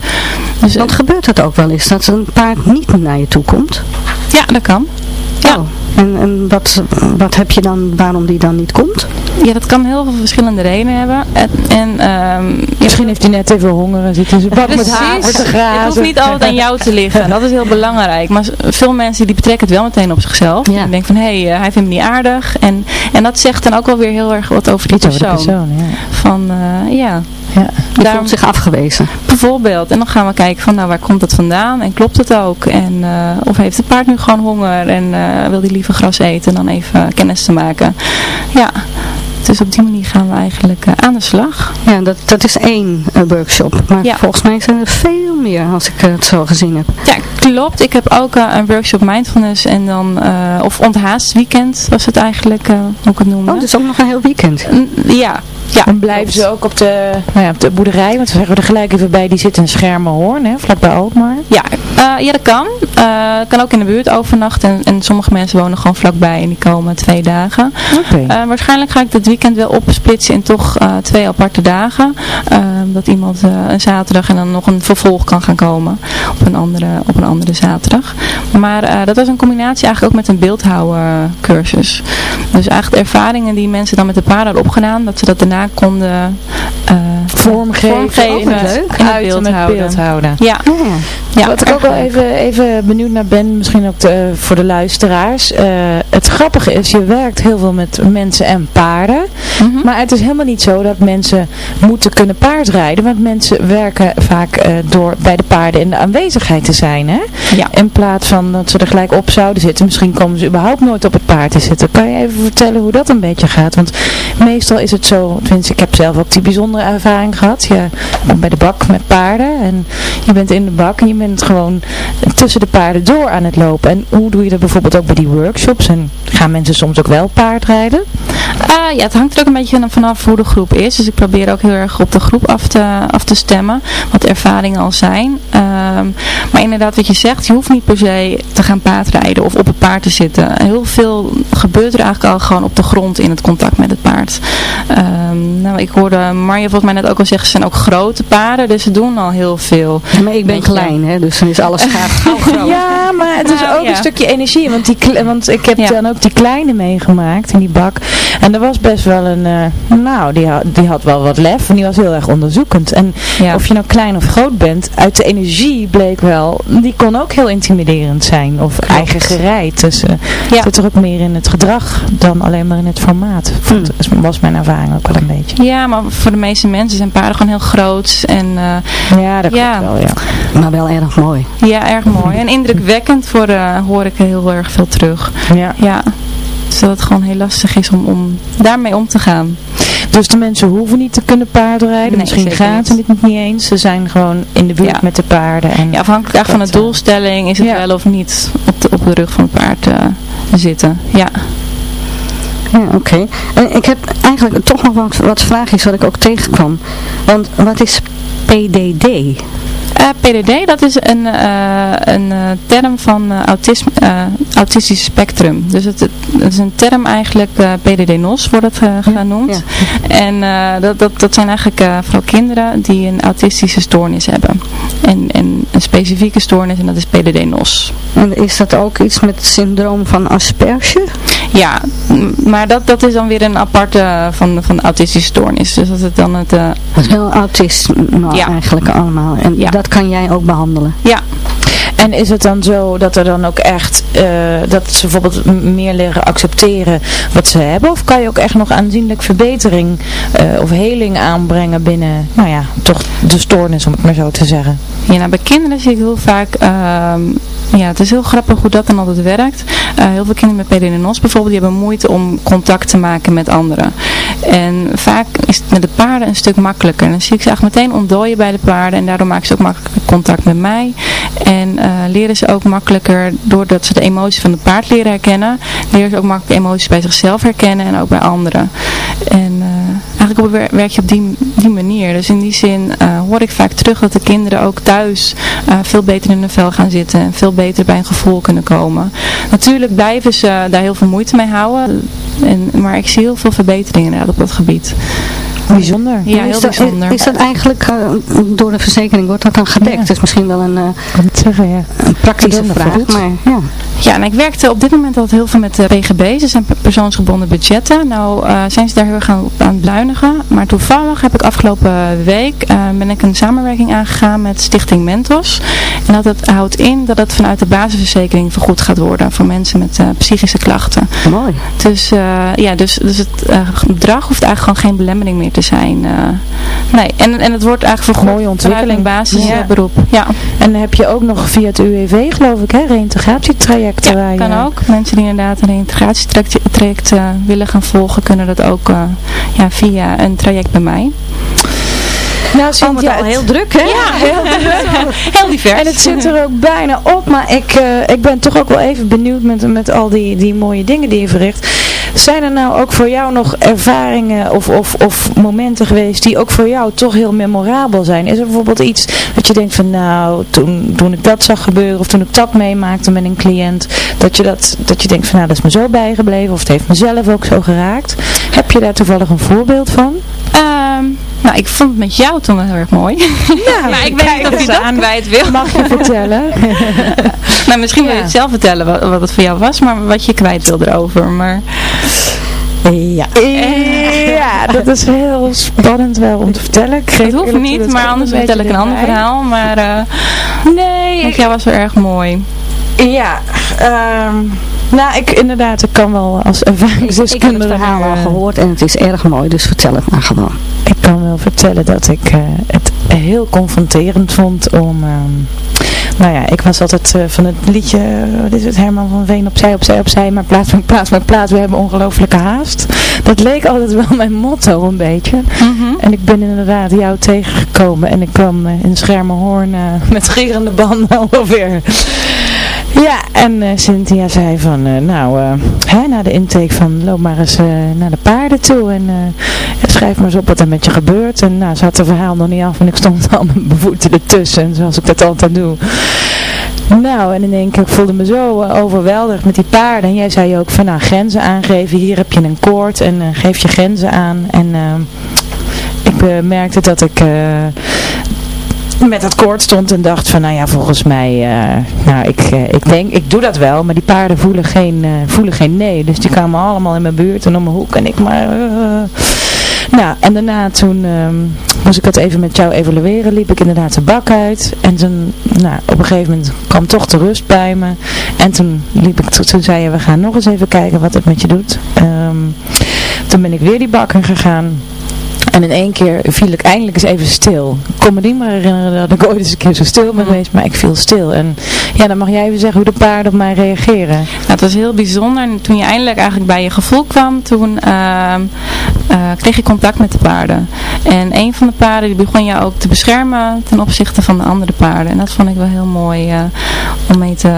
Dus, eh, Want gebeurt het ook wel eens dat een paard niet naar je toe komt? ja, dat kan. Ja. Oh, en en wat, wat heb je dan, waarom die dan niet komt? Ja, dat kan heel veel verschillende redenen hebben. En, en ehm, Misschien heeft hij net even honger en zit in zijn bak met te grazen. Het hoeft niet altijd aan jou te liggen. Dat is heel belangrijk. Maar veel mensen die betrekken het wel meteen op zichzelf. Ja. Die denken van, hé, hey, eh, hij vindt me niet aardig. En, en dat zegt dan ook wel weer heel erg wat over die Iets over de persoon. persoon, ja. Van, eh, ja, ja. Die Daarom- voelt zich afgewezen. bijvoorbeeld. En dan gaan we kijken van, nou, waar komt dat vandaan? En klopt het ook? En, eh, of heeft het paard nu gewoon honger? En wil die liever gras eten dan even kennis te maken? Ja. Dus op die manier gaan we eigenlijk eh, aan de slag. Ja, dat, dat is één eh, workshop. Maar Ja. volgens mij zijn er veel meer als ik het zo gezien heb. Ja, klopt. Ik heb ook eh, een workshop mindfulness en dan, eh, of onthaast weekend was het eigenlijk, eh hoe ik het noemde. Oh, dus ook nog een heel weekend. Ja, Ja, Dan blijven ze ook op de, nou ja, op de boerderij, want we zeggen er gelijk even bij, die zit in Schermenhoorn, hè, vlakbij Alkmaar. Ja, eh, ja, dat kan. Eh kan ook in de buurt overnachten. En, en sommige mensen wonen gewoon vlakbij en die komen twee dagen. Eh, waarschijnlijk ga ik dit weekend wel opsplitsen in toch twee aparte dagen. Dat iemand een zaterdag en dan nog een vervolg kan gaan komen op een andere, op een andere zaterdag. Maar dat was een combinatie eigenlijk ook met een beeldhouwen cursus. Dus eigenlijk de ervaringen die mensen dan met de paarden hadden opgedaan, dat ze dat daarna konden eh, Vormgeven, vormgeven leuk. in het Uiten beeld met houden. beeld houden. Ja, Ja. ja Wat ik ook wel even, even benieuwd naar ben, misschien ook de- voor de luisteraars. eh, het grappige is, je werkt heel veel met mensen en paarden. Mhm. Maar het is helemaal niet zo dat mensen moeten kunnen paardrijden. Want mensen werken vaak eh, door bij de paarden in de aanwezigheid te zijn. Hè? Ja. In plaats van dat ze er gelijk op zouden zitten. Misschien komen ze überhaupt nooit op het paard te zitten. Kan je even vertellen hoe dat een beetje gaat? Want meestal is het zo, tenminste ik heb zelf ook die bijzondere ervaring gehad. Je bent bij de bak met paarden en je bent in de bak en je bent gewoon tussen de paarden door aan het lopen. En hoe doe je dat bijvoorbeeld ook bij die workshops? En gaan mensen soms ook wel paardrijden? Eh, ja, het hangt er ook een beetje vanaf hoe de groep is. Dus ik probeer ook heel erg op de groep af te, af te stemmen. Wat de ervaringen al zijn. Ehm, maar inderdaad wat je zegt, je hoeft niet per se te gaan paardrijden of op het paard te zitten. Heel veel gebeurt er eigenlijk al gewoon op de grond in het contact met het paard. Ehm, nou, ik hoorde Marja volgens mij net ook al zeggen, ze zijn ook grote paarden. Dus ze doen al heel veel. Maar ik ben klein, hè, dus dan is alles gauw groot. Ja, maar het is Nou, ook ja. een stukje energie. Want, die, want ik heb Ja. dan ook die kleine meegemaakt in die bak. En er was best wel een, eh, nou, die had, die had wel wat lef. En die was heel erg onderzoekend. En Ja. of je nou klein of groot bent, uit de energie bleek wel, die kon ook heel intimiderend zijn. Of eigen gereid. Dus eh Ja. het zit er ook meer in het gedrag dan alleen maar in het formaat. Hmm. Dat was mijn ervaring ook wel een beetje. Ja, maar voor de meeste mensen zijn paarden gewoon heel groot. En eh, Ja, dat Ja. klopt wel, ja. Maar wel erg mooi. ja, erg mooi. En indrukwekkend voor, eh, hoor ik heel erg veel terug. ja. Ja, dus dat het gewoon heel lastig is om, om daarmee om te gaan. Dus de mensen hoeven niet te kunnen paardrijden. Nee, Misschien zeker gaan ze niet. het niet eens. Ze zijn gewoon in de buurt Ja. met de paarden. En Ja, afhankelijk van de doelstelling is het ja. wel of niet op de, op de rug van het paard eh, zitten. Ja. Ja, oké. En ik heb eigenlijk toch nog wat, wat vraagjes wat ik ook tegenkwam. Want wat is PDD? Eh, PDD, dat is een, eh, een eh, term van autisme, eh, autistisch spectrum. Dus het, het, is een term eigenlijk, PDD-NOS wordt het genoemd. En dat, dat, dat zijn eigenlijk vooral kinderen die een autistische stoornis hebben. En, en een specifieke stoornis en dat is PDD-NOS. En is dat ook iets met het syndroom van Asperger? Ja, maar dat, dat is dan weer een aparte van, van de autistische stoornis. Dus dat is dan het... eh, Dat is heel autisme Ja. eigenlijk allemaal. En Ja. dat kan jij ook behandelen. ja, En is het dan zo dat er dan ook echt, eh, dat ze bijvoorbeeld meer leren accepteren wat ze hebben? Of kan je ook echt nog aanzienlijk verbetering eh, of heling aanbrengen binnen, nou ja, toch de stoornis om het maar zo te zeggen? Ja, nou, bij kinderen zie ik heel vaak, ehm, ja, het is heel grappig hoe dat dan altijd werkt. Eh, heel veel kinderen met PDD-NOS bijvoorbeeld, die hebben moeite om contact te maken met anderen. En vaak is het met de paarden een stuk makkelijker. Dan zie ik ze eigenlijk meteen ontdooien bij de paarden en daardoor maken ze ook makkelijker contact met mij. En eh, leren ze ook makkelijker, doordat ze de emoties van het paard leren herkennen, leren ze ook makkelijk emoties bij zichzelf herkennen en ook bij anderen. En eigenlijk wer- werk je op die, die manier. Dus in die zin eh, hoor ik vaak terug dat de kinderen ook thuis eh, veel beter in hun vel gaan zitten en veel beter bij een gevoel kunnen komen. Natuurlijk blijven ze daar heel veel moeite mee houden, en, maar ik zie heel veel verbeteringen op dat gebied. Bijzonder. Ja, heel is dat, bijzonder. Is dat eigenlijk eh, door de verzekering, wordt dat dan gedekt? Ja. Dat is misschien wel een, eh, zeggen, ja. een praktische Dat is vraag. Maar ja, Ja, en ik werkte op dit moment altijd heel veel met de PGB. Ze zijn pe- persoonsgebonden budgetten. Nou eh, zijn ze daar heel erg aan, aan het beluinigen. Maar toevallig heb ik afgelopen week ben ik een samenwerking aangegaan met Stichting Mentos. En dat het houdt in dat het vanuit de basisverzekering vergoed gaat worden voor mensen met psychische klachten. mooi. Dus, ja, dus, dus het bedrag hoeft eigenlijk gewoon geen belemmering meer te zijn. eh. nee, en, en het wordt eigenlijk vergoed Mooie ontwikkeling. een Ja. basisberoep. Ja. En dan heb je ook nog via het UWV, geloof ik, hè, reïntegratietrajecten. waar Ja, je- kan ook. Mensen die inderdaad een reintegratietraject traject, eh, willen gaan volgen, kunnen dat ook eh, ja, via een traject bij mij. Nou, Oh, Cynthia, al het- heel druk, hè? Ja, heel, heel divers. En het zit er ook bijna op, maar ik, eh, ik ben toch ook wel even benieuwd met, met al die, die mooie dingen die je verricht. Zijn er nou ook voor jou nog ervaringen of, of, of momenten geweest die ook voor jou toch heel memorabel zijn? Is er bijvoorbeeld iets dat je denkt van nou, toen, toen ik dat zag gebeuren of toen ik dat meemaakte met een cliënt, dat je, dat, dat je denkt van nou, dat is me zo bijgebleven of het heeft mezelf ook zo geraakt. Heb je daar toevallig een voorbeeld van? Ehm, nou, ik vond het met jou toen wel heel erg mooi. Nou, maar ik weet niet of je dat kwijt wil. Mag je vertellen? nou, misschien wil je Ja. het zelf vertellen wat, wat het voor jou was, maar wat je kwijt wil erover. Maar Ja. ja, dat is heel spannend wel om te vertellen. Ik het hoeft niet, dat maar anders vertel ik een ander verhaal. Maar eh Nee, met jou was wel erg mooi. Ja, ehm, nou ik inderdaad, ik kan wel als Ik heb ervaringsdeskundige... het verhaal al eh, gehoord en het is erg mooi, dus vertel het maar gewoon. Ik kan wel vertellen dat ik eh, het heel confronterend vond om... ehm, nou ja, ik was altijd eh, van het liedje, eh, wat is het, Herman van Veen, opzij, opzij, opzij, maar plaats, maar plaats, maar plaats, we hebben ongelofelijke haast. Dat leek altijd wel mijn motto een beetje. En ik ben inderdaad jou tegengekomen en ik kwam eh, in Schermenhoorn eh, met gierende banden ongeveer. Ja, en eh, Cynthia zei van, eh, nou, eh, hè, na de intake van loop maar eens naar de paarden toe en schrijf maar eens op wat er met je gebeurt. En nou, ze had het verhaal nog niet af en ik stond al met mijn voeten ertussen, zoals ik dat altijd doe. Nou, en in één keer ik voelde me zo overweldigd met die paarden. En jij zei ook van, nou, grenzen aangeven. Hier heb je een koord en geef je grenzen aan. En ik merkte dat ik... met dat koord stond en dacht van, nou ja, volgens mij, eh, nou, ik, eh, ik denk, ik doe dat wel, maar die paarden voelen geen, eh, voelen geen nee. Dus die kwamen allemaal in mijn buurt en om mijn hoek en ik maar... nou, en daarna toen ehm, moest ik dat even met jou evalueren, liep ik inderdaad de bak uit. En toen, nou, op een gegeven moment kwam toch de rust bij me. En toen liep ik, toen zei je, we gaan nog eens even kijken wat het met je doet. Ehm, toen ben ik weer die bakken gegaan. En in één keer viel ik eindelijk eens even stil. Ik kon me niet meer herinneren dat ik ooit eens een keer zo stil ben geweest, maar ik viel stil. En ja, dan mag jij even zeggen hoe de paarden op mij reageren. Nou, het was heel bijzonder. En toen je eindelijk eigenlijk bij je gevoel kwam, toen ehm, eh, kreeg je contact met de paarden. En een van de paarden die begon je ook te beschermen ten opzichte van de andere paarden. En dat vond ik wel heel mooi eh, om mee te,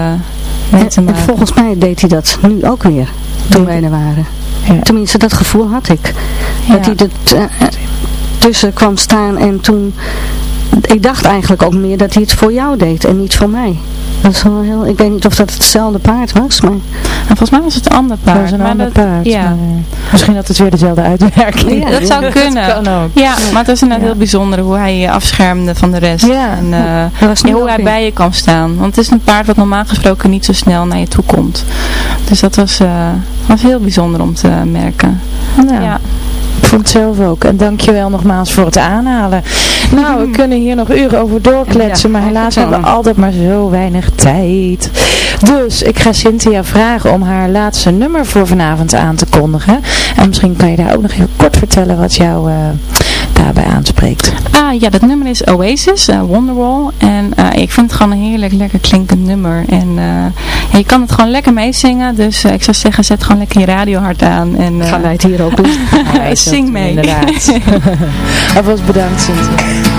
mee te En, en maken. volgens mij deed hij dat nu ook weer, toen wij er waren. Ja. Tenminste, dat gevoel had ik. Dat hij er t- eh, tussen kwam staan en toen... Ik dacht eigenlijk ook meer dat hij het voor jou deed en niet voor mij. Dat is wel heel, ik weet niet of dat hetzelfde paard was, maar... En volgens mij was het een ander paard. Dat is een maar ander dat- paard. Ja. maar, eh, misschien had het weer dezelfde uitwerking. Ja, dat zou kunnen. kan ook. Ja, maar het was inderdaad Ja. heel bijzonder hoe hij je afschermde van de rest. Ja. En eh, hoe hij bij je kan staan. Want het is een paard wat normaal gesproken niet zo snel naar je toe komt. Dus dat was, eh, was heel bijzonder om te merken. Nou, Ja. Ik vond het zelf ook. En dankjewel nogmaals voor het aanhalen. Nou, we kunnen hier nog uren over doorkletsen, maar helaas hebben we altijd maar zo weinig tijd. Dus ik ga Cynthia vragen om haar laatste nummer voor vanavond aan te kondigen. En misschien kan je daar ook nog heel kort vertellen wat jou eh, daarbij aanspreekt. Ja, dat nummer is Oasis, eh, Wonderwall. En eh, ik vind het gewoon een heerlijk lekker klinkend nummer. En eh, ja, je kan het gewoon lekker meezingen. Dus ik zou zeggen, zet gewoon lekker je radio hard aan. En, Gaan wij het hier ook doen? Ja, zing mee. Inderdaad. Alvast bedankt Cynthia.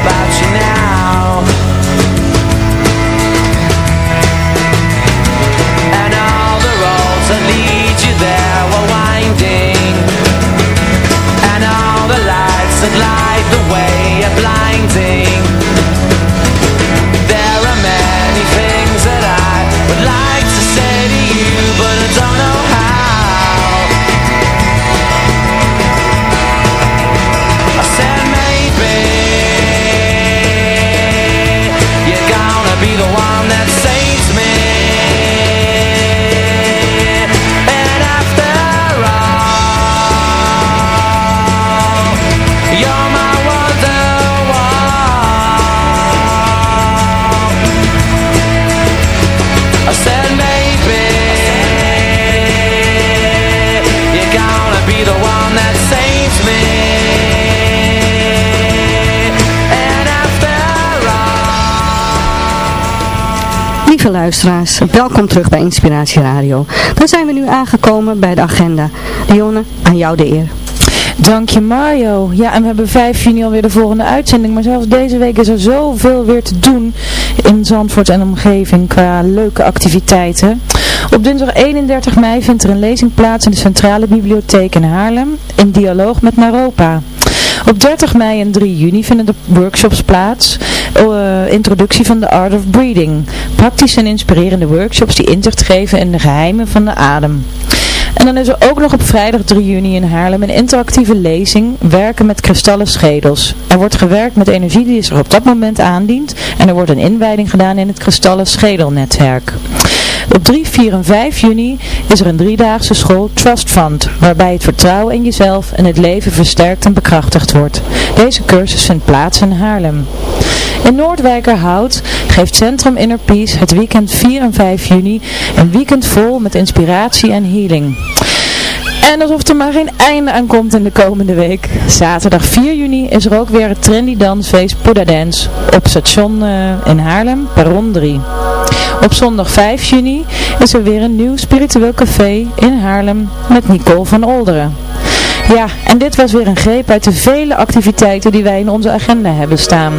about you now. And all the roads that lead you there were winding. And all the lights that Lieve luisteraars, welkom terug bij Inspiratie Radio. Dan zijn we nu aangekomen bij de agenda. Dionne, aan jou de eer. Dank je Mario. Ja, en we hebben 5 juni alweer de volgende uitzending. Maar zelfs deze week is er zoveel weer te doen in Zandvoort en omgeving qua leuke activiteiten. Op dinsdag 31 mei vindt er een lezing plaats in de Centrale Bibliotheek in Haarlem in dialoog met Naropa. Op 30 mei en 3 juni vinden de workshops plaats. Uh, introductie van de Art of Breathing. Praktische en inspirerende workshops die inzicht geven in de geheimen van de adem. En dan is er ook nog op vrijdag 3 juni in Haarlem een interactieve lezing Werken met kristallen schedels. Er wordt gewerkt met energie die zich op dat moment aandient en er wordt een inwijding gedaan in het kristallen schedelnetwerk. Op 3, 4 en 5 juni is er een driedaagse school Trust Fund, waarbij het vertrouwen in jezelf en het leven versterkt en bekrachtigd wordt. Deze cursus vindt plaats in Haarlem. In Noordwijkerhout geeft Centrum Inner Peace het weekend 4 en 5 juni een weekend vol met inspiratie en healing. En alsof er maar geen einde aan komt in de komende week. Zaterdag 4 juni is er ook weer het trendy dansfeest Buddha Dance op station uh, in Haarlem, perron 3. Op zondag 5 juni is er weer een nieuw spiritueel café in Haarlem met Nicole van Olderen. Ja, en dit was weer een greep uit de vele activiteiten die wij in onze agenda hebben staan.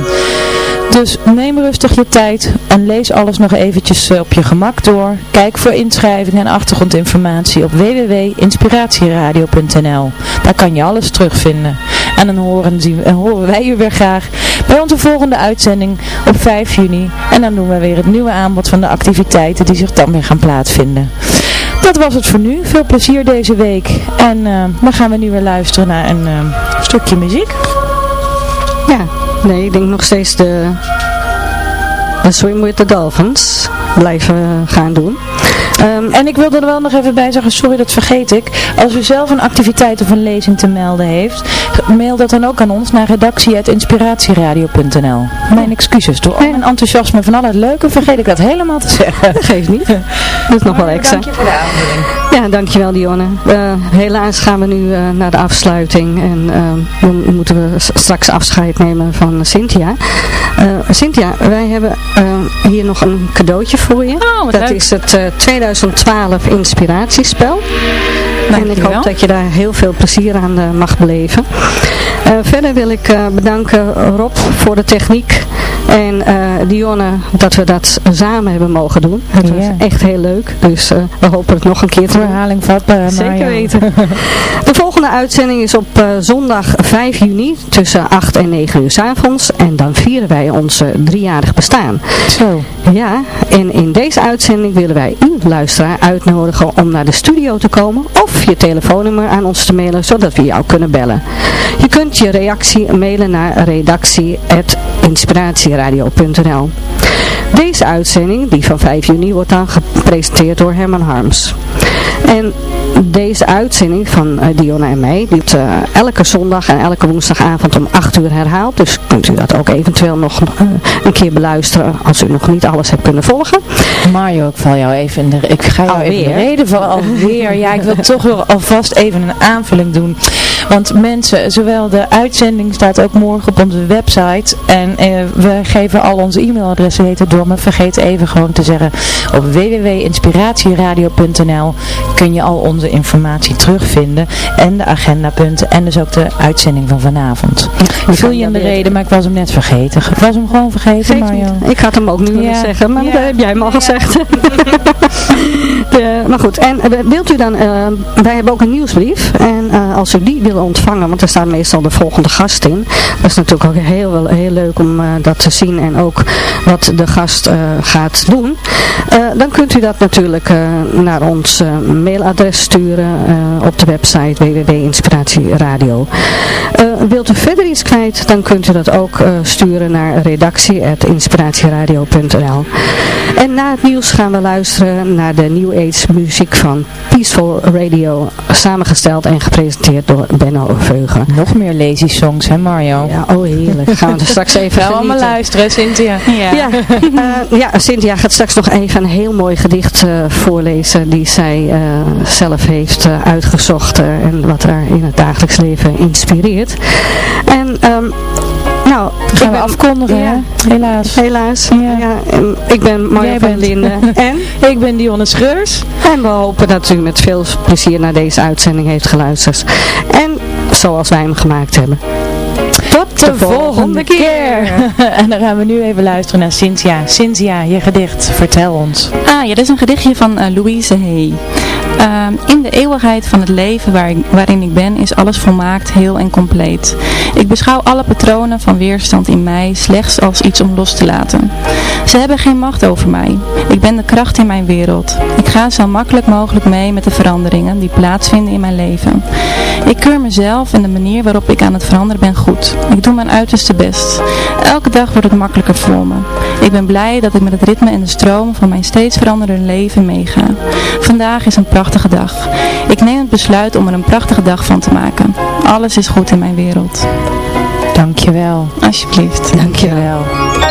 Dus neem rustig je tijd en lees alles nog eventjes eh, op je gemak door. Kijk voor inschrijving en achtergrondinformatie op www.inspiratieradio.nl Daar kan je alles terugvinden. En dan horen, zien, en horen wij u weer graag bij onze volgende uitzending op 5 juni. En dan doen we weer het nieuwe aanbod van de activiteiten die zich dan weer gaan plaatsvinden. Dat was het voor nu. Veel plezier deze week. En uh, dan gaan we nu weer luisteren naar een stukje muziek. Ja, nee, ik denk nog steeds de, de Swim with the Dolphins blijven gaan doen. Um, en ik wilde er wel nog even bij zeggen, sorry dat vergeet ik. Als u zelf een activiteit of een lezing te melden heeft, mail dat dan ook aan ons naar redactie.inspiratieradio.nl Mijn excuses, door al mijn enthousiasme van al het leuke vergeet ik dat helemaal te zeggen. Dat geeft niet. Dat is nog wel extra. Dank je voor de aanvulling. Ja, dankjewel Dionne. Uh, helaas gaan we nu uh, naar de afsluiting en uh, dan moeten we straks afscheid nemen van Cynthia. Cynthia, wij hebben hier nog een cadeautje voor je. Oh, dat leuk. is het 2012 inspiratiespel. Dank en ik hoop dat je daar heel veel plezier aan uh, mag beleven. Uh, verder wil ik uh, bedanken Rob voor de techniek. En Dionne dat we dat samen hebben mogen doen. Het was echt heel leuk. Dus we hopen het nog een keer te doen. Verhaling vatbaar, Zeker weten. De volgende uitzending is op uh, zondag 5 juni tussen 8 en 9 uur s avonds. En dan vieren wij ons uh, driejarig bestaan. Zo. Ja, en in deze uitzending willen wij u, luisteraar, uitnodigen om naar de studio te komen of je telefoonnummer aan ons te mailen, zodat we jou kunnen bellen. Je kunt je reactie mailen naar redactie.inspiratieradio.nl Deze uitzending, die van 5 juni, wordt dan gepresenteerd door Herman Harms. En deze uitzending van uh, Diona en mij, die wordt uh, elke zondag en elke woensdagavond om 8 uur herhaald. Dus kunt u dat ook eventueel nog uh, een keer beluisteren als u nog niet alles hebt kunnen volgen. Mario, ik val jou even in de, ik ga jou even in de reden van alweer. Ja, ik wil toch wel alvast even een aanvulling doen. Want mensen, zowel de uitzending staat ook morgen op onze website. En eh, we geven al onze e-mailadressen heten door. Maar vergeet even gewoon te zeggen op www.inspiratieradio.nl kun je al onze informatie terugvinden. En de agendapunten. En dus ook de uitzending van vanavond. Ik viel je in de reden, maar ik was hem net vergeten. Ik was hem gewoon vergeten, niet. Ik had hem ook nu Ja. zeggen, maar Ja. dat heb jij hem al gezegd. De- maar goed, en eh, wilt u dan, eh, wij hebben ook een nieuwsbrief. En als u die ontvangen, want er staat meestal de volgende gast in. Dat is natuurlijk ook heel, heel leuk om eh, dat te zien en ook wat de gast eh, gaat doen. Eh, dan kunt u dat natuurlijk eh, naar ons eh, mailadres sturen eh, op de website www.inspiratieradio. Eh, wilt u verder iets kwijt, dan kunt u dat ook eh, sturen naar redactie.inspiratieradio.nl En na het nieuws gaan we luisteren naar de New Age muziek van Peaceful Radio, samengesteld en gepresenteerd door Benno Veugen. Nog meer lazy songs, hè Mario? Ja, oh heerlijk. Gaan we er straks even Gaan we allemaal luisteren, Cynthia. Ja, eh, ja, Cynthia gaat straks nog even een heel mooi gedicht eh, voorlezen die zij eh, zelf heeft eh, uitgezocht en wat haar in het dagelijks leven inspireert. En ehm, Nou, Gaan ik we ben- afkondigen, Ja. Helaas. Helaas. Ja. Ja. ik ben Marja van Linden. en, Ik ben Dionne Scheurs. en we hopen dat u met veel plezier naar deze uitzending heeft geluisterd. En zoals wij hem gemaakt hebben. Tot De volgende keer. en dan gaan we nu even luisteren naar Cynthia. Cynthia, je gedicht. Vertel ons. Ah ja, dit is een gedichtje van eh, Louise Hay. Ehm, in de eeuwigheid van het leven waarin ik ben is alles volmaakt, heel en compleet. Ik beschouw alle patronen van weerstand in mij slechts als iets om los te laten. Ze hebben geen macht over mij. Ik ben de kracht in mijn wereld. Ik ga zo makkelijk mogelijk mee met de veranderingen die plaatsvinden in mijn leven. Ik keur mezelf en de manier waarop ik aan het veranderen ben goed. Ik doe mijn uiterste best. Elke dag wordt het makkelijker voor me. Ik ben blij dat ik met het ritme en de stroom van mijn steeds veranderende leven meega. Vandaag is een prachtige dag. Ik neem het besluit om er een prachtige dag van te maken. Alles is goed in mijn wereld. Dankjewel. Alsjeblieft. Dankjewel. Tot